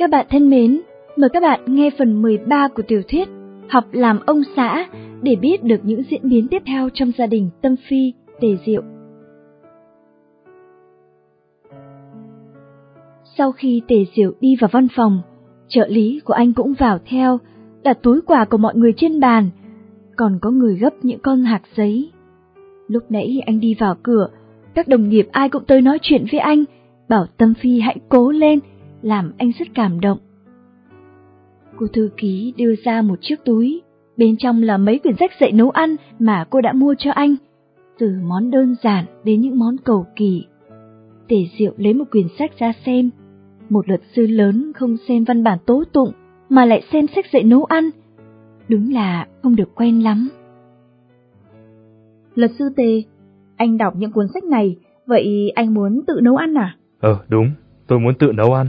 Các bạn thân mến, mời các bạn nghe phần 13 của tiểu thuyết Học làm ông xã để biết được những diễn biến tiếp theo trong gia đình Tâm Phi, Tề Diệu. Sau khi Tề Diệu đi vào văn phòng, trợ lý của anh cũng vào theo, đặt túi quà của mọi người trên bàn, còn có người gấp những con hạt giấy. Lúc nãy anh đi vào cửa, các đồng nghiệp ai cũng tới nói chuyện với anh, bảo Tâm Phi hãy cố lên, làm anh rất cảm động. Cô thư ký đưa ra một chiếc túi, bên trong là mấy quyển sách dạy nấu ăn mà cô đã mua cho anh, từ món đơn giản đến những món cầu kỳ. Tề Diệu lấy một quyển sách ra xem, một luật sư lớn không xem văn bản tố tụng mà lại xem sách dạy nấu ăn. Đúng là không được quen lắm. Luật sư Tề, anh đọc những cuốn sách này, vậy anh muốn tự nấu ăn à? Ờ, đúng, tôi muốn tự nấu ăn.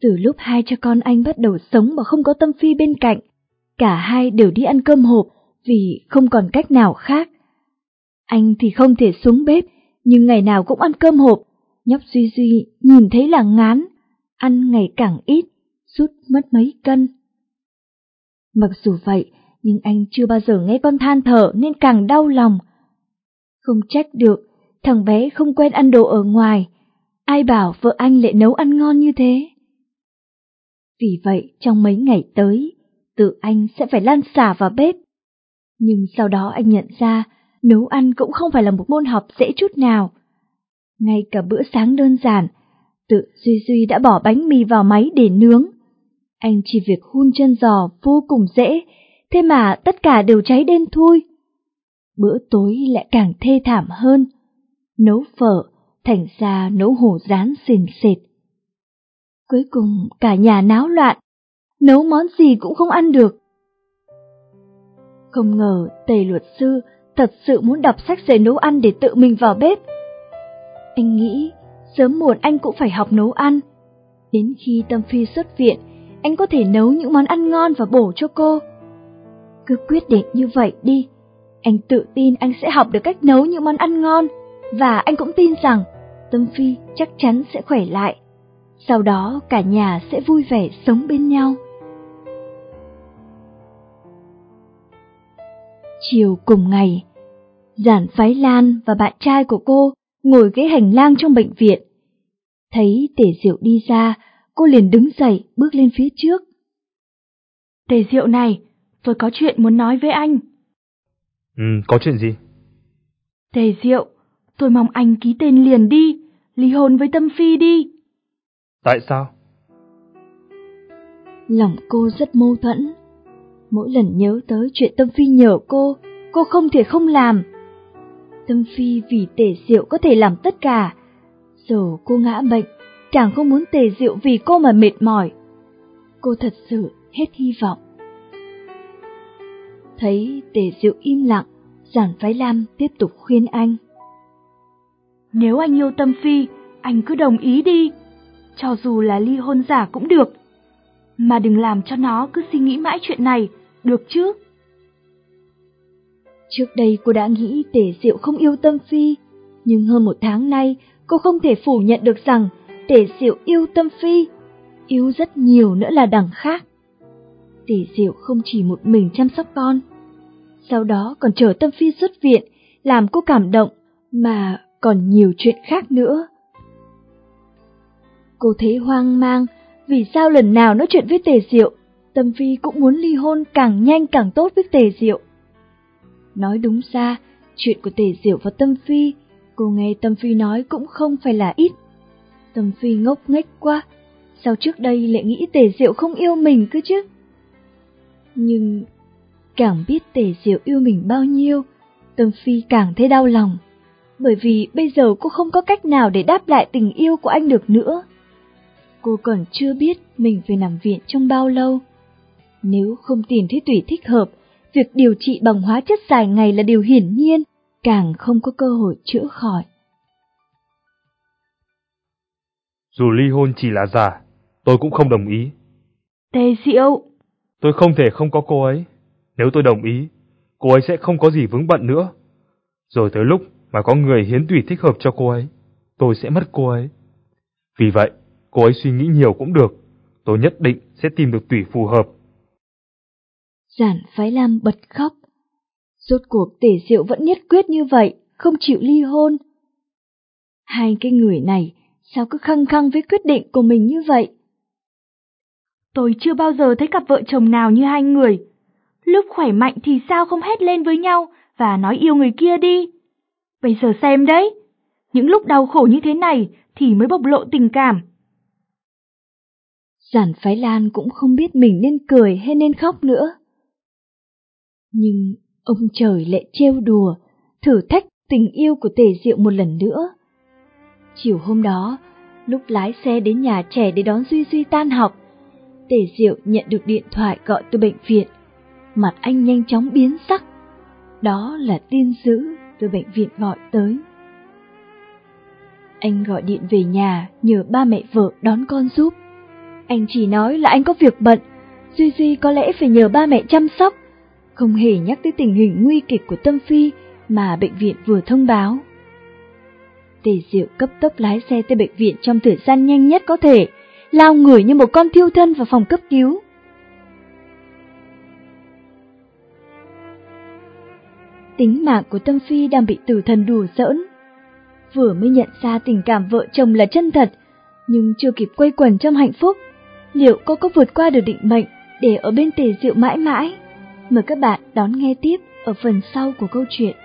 Từ lúc hai cha con anh bắt đầu sống mà không có Tâm Phi bên cạnh, cả hai đều đi ăn cơm hộp vì không còn cách nào khác. Anh thì không thể xuống bếp, nhưng ngày nào cũng ăn cơm hộp. Nhóc Duy Duy nhìn thấy là ngán, ăn ngày càng ít, rút mất mấy cân. Mặc dù vậy, nhưng anh chưa bao giờ nghe con than thở nên càng đau lòng. Không trách được, thằng bé không quen ăn đồ ở ngoài, ai bảo vợ anh lại nấu ăn ngon như thế. Vì vậy, trong mấy ngày tới, tự anh sẽ phải lan xả vào bếp. Nhưng sau đó anh nhận ra, nấu ăn cũng không phải là một môn học dễ chút nào. Ngay cả bữa sáng đơn giản, tự Duy Duy đã bỏ bánh mì vào máy để nướng. Anh chỉ việc hun chân giò vô cùng dễ, thế mà tất cả đều cháy đen thui. Bữa tối lại càng thê thảm hơn. Nấu phở, thành ra nấu hổ rán sền sệt. Cuối cùng cả nhà náo loạn, nấu món gì cũng không ăn được. Không ngờ tề luật sư thật sự muốn đọc sách dạy nấu ăn để tự mình vào bếp. Anh nghĩ sớm muộn anh cũng phải học nấu ăn. Đến khi Tâm Phi xuất viện, anh có thể nấu những món ăn ngon và bổ cho cô. Cứ quyết định như vậy đi. Anh tự tin anh sẽ học được cách nấu những món ăn ngon, và anh cũng tin rằng Tâm Phi chắc chắn sẽ khỏe lại. Sau đó cả nhà sẽ vui vẻ sống bên nhau. Chiều cùng ngày, Giản Phái Lan và bạn trai của cô ngồi ghế hành lang trong bệnh viện. Thấy Tề Diệu đi ra, cô liền đứng dậy bước lên phía trước. Tề Diệu này, tôi có chuyện muốn nói với anh. Ừ, có chuyện gì? Tề Diệu, tôi mong anh ký tên liền đi, ly hôn với Tâm Phi đi. Tại sao? Lòng cô rất mâu thuẫn. Mỗi lần nhớ tới chuyện Tâm Phi nhờ cô, cô không thể không làm. Tâm Phi vì tề diệu có thể làm tất cả. Giờ cô ngã bệnh, càng không muốn tề diệu vì cô mà mệt mỏi. Cô thật sự hết hy vọng. Thấy tề diệu im lặng, giản phái lam tiếp tục khuyên anh. Nếu anh yêu Tâm Phi, anh cứ đồng ý đi cho dù là ly hôn giả cũng được. Mà đừng làm cho nó cứ suy nghĩ mãi chuyện này, được chứ? Trước đây cô đã nghĩ Tề Diệu không yêu Tâm Phi, nhưng hơn một tháng nay cô không thể phủ nhận được rằng Tề Diệu yêu Tâm Phi, yêu rất nhiều nữa là đằng khác. Tề Diệu không chỉ một mình chăm sóc con, sau đó còn chờ Tâm Phi xuất viện, làm cô cảm động, mà còn nhiều chuyện khác nữa. Cô thấy hoang mang, vì sao lần nào nói chuyện với Tề Diệu, Tâm Phi cũng muốn ly hôn càng nhanh càng tốt với Tề Diệu. Nói đúng ra, chuyện của Tề Diệu và Tâm Phi, cô nghe Tâm Phi nói cũng không phải là ít. Tâm Phi ngốc nghếch quá, sao trước đây lại nghĩ Tề Diệu không yêu mình cơ chứ? Nhưng càng biết Tề Diệu yêu mình bao nhiêu, Tâm Phi càng thấy đau lòng, bởi vì bây giờ cô không có cách nào để đáp lại tình yêu của anh được nữa cô còn chưa biết mình phải nằm viện trong bao lâu. Nếu không tìm thấy tủy thích hợp, việc điều trị bằng hóa chất dài ngày là điều hiển nhiên, càng không có cơ hội chữa khỏi. Dù ly hôn chỉ là giả, tôi cũng không đồng ý. Tề Diệu! Tôi không thể không có cô ấy. Nếu tôi đồng ý, cô ấy sẽ không có gì vướng bận nữa. Rồi tới lúc mà có người hiến tủy thích hợp cho cô ấy, tôi sẽ mất cô ấy. Vì vậy, cô ấy suy nghĩ nhiều cũng được, tôi nhất định sẽ tìm được tùy phù hợp. Giản phái lam bật khóc. Rốt cuộc tể diệu vẫn nhất quyết như vậy, không chịu ly hôn. Hai cái người này sao cứ khăng khăng với quyết định của mình như vậy? Tôi chưa bao giờ thấy cặp vợ chồng nào như hai người. Lúc khỏe mạnh thì sao không hét lên với nhau và nói yêu người kia đi. Bây giờ xem đấy, những lúc đau khổ như thế này thì mới bộc lộ tình cảm. Giản phái lan cũng không biết mình nên cười hay nên khóc nữa. Nhưng ông trời lại trêu đùa, thử thách tình yêu của tề diệu một lần nữa. Chiều hôm đó, lúc lái xe đến nhà trẻ để đón Duy Duy tan học, tề diệu nhận được điện thoại gọi từ bệnh viện. Mặt anh nhanh chóng biến sắc. Đó là tin dữ từ bệnh viện gọi tới. Anh gọi điện về nhà nhờ ba mẹ vợ đón con giúp. Anh chỉ nói là anh có việc bận, Duy Duy có lẽ phải nhờ ba mẹ chăm sóc, không hề nhắc tới tình hình nguy kịch của Tâm Phi mà bệnh viện vừa thông báo. Tề Diệu cấp tốc lái xe tới bệnh viện trong thời gian nhanh nhất có thể, lao người như một con thiêu thân vào phòng cấp cứu. Tính mạng của Tâm Phi đang bị tử thần đùa giỡn. Vừa mới nhận ra tình cảm vợ chồng là chân thật, nhưng chưa kịp quay quần trong hạnh phúc, liệu cô có vượt qua được định mệnh để ở bên tề diệu mãi mãi? Mời các bạn đón nghe tiếp ở phần sau của câu chuyện.